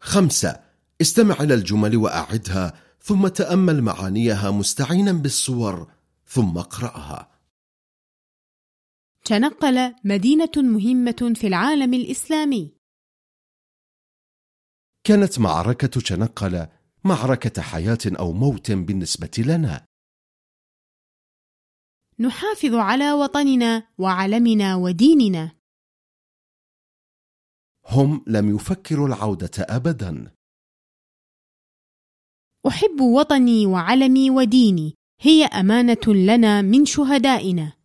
خمسة. استمع إلى الجمل وأعدها ثم تأمل معانيها مستعينا بالصور ثم اقرأها. تنقل مدينة مهمة في العالم الإسلامي. كانت معركة تنقل معركة حياة أو موت بالنسبة لنا. نحافظ على وطننا وعلمنا وديننا. هم لم يفكروا العودة أبدا. أحب وطني وعلمي وديني هي أمانة لنا من شهدائنا.